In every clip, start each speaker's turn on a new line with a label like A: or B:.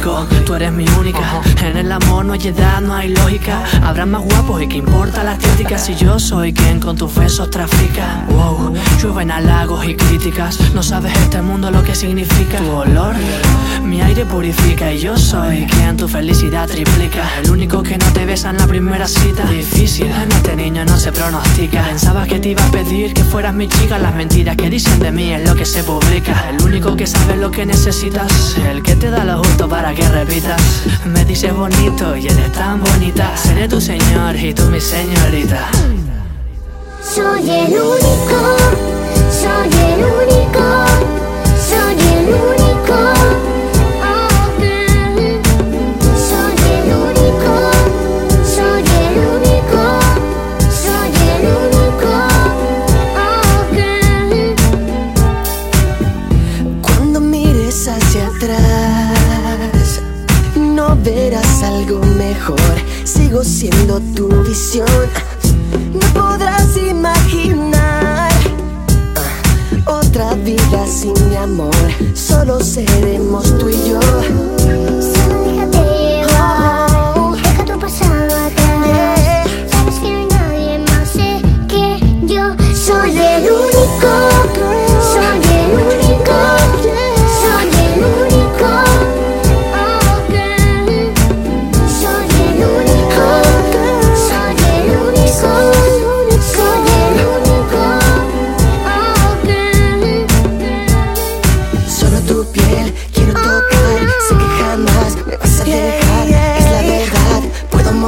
A: tú eres mi única. En el amor no hay edad, no hay lógica. Habrá más guapos y que importa la estética. Si yo soy quien con tus besos trafica. Wow, llueven halagos y críticas. No sabes este mundo lo que significa. Tu olor, mi aire purifica. Y yo soy quien tu felicidad triplica. El único que no te besa en la primera cita. Difícil, en este niño no se pronostica. Pensabas que te iba a pedir que fueras mi chica. Las mentiras que dicen de mí es lo que se publica. El único que sabe lo que necesitas. El que te da lo justo que repitas. Me dices bonito y eres tan bonita. Seré tu señor y tú mi señorita.
B: Soy el único, soy el único, soy el único. Oh. Soy el único, soy el único, soy el único. Oh.
C: Cuando mires hacia atrás, verás algo mejor. Sigo siendo tu visión. No podrás imaginar ah, otra vida sin mi amor. Solo seremos tú y yo.
B: Solo déjate llevar,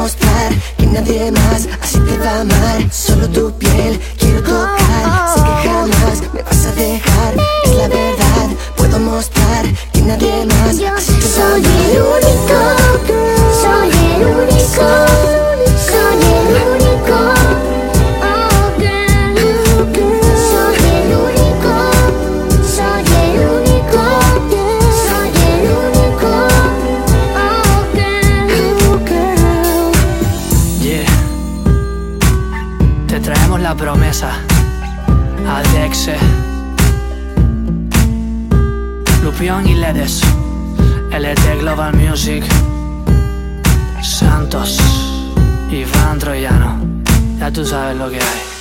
C: mostrar que nadie más así te va a amar. Solo tu piel quiero tocar.
A: Promesa. Alexe. Lupión y Ledes. LT Global Music. Santos. Iván Troyano. Ya tú sabes lo que hay.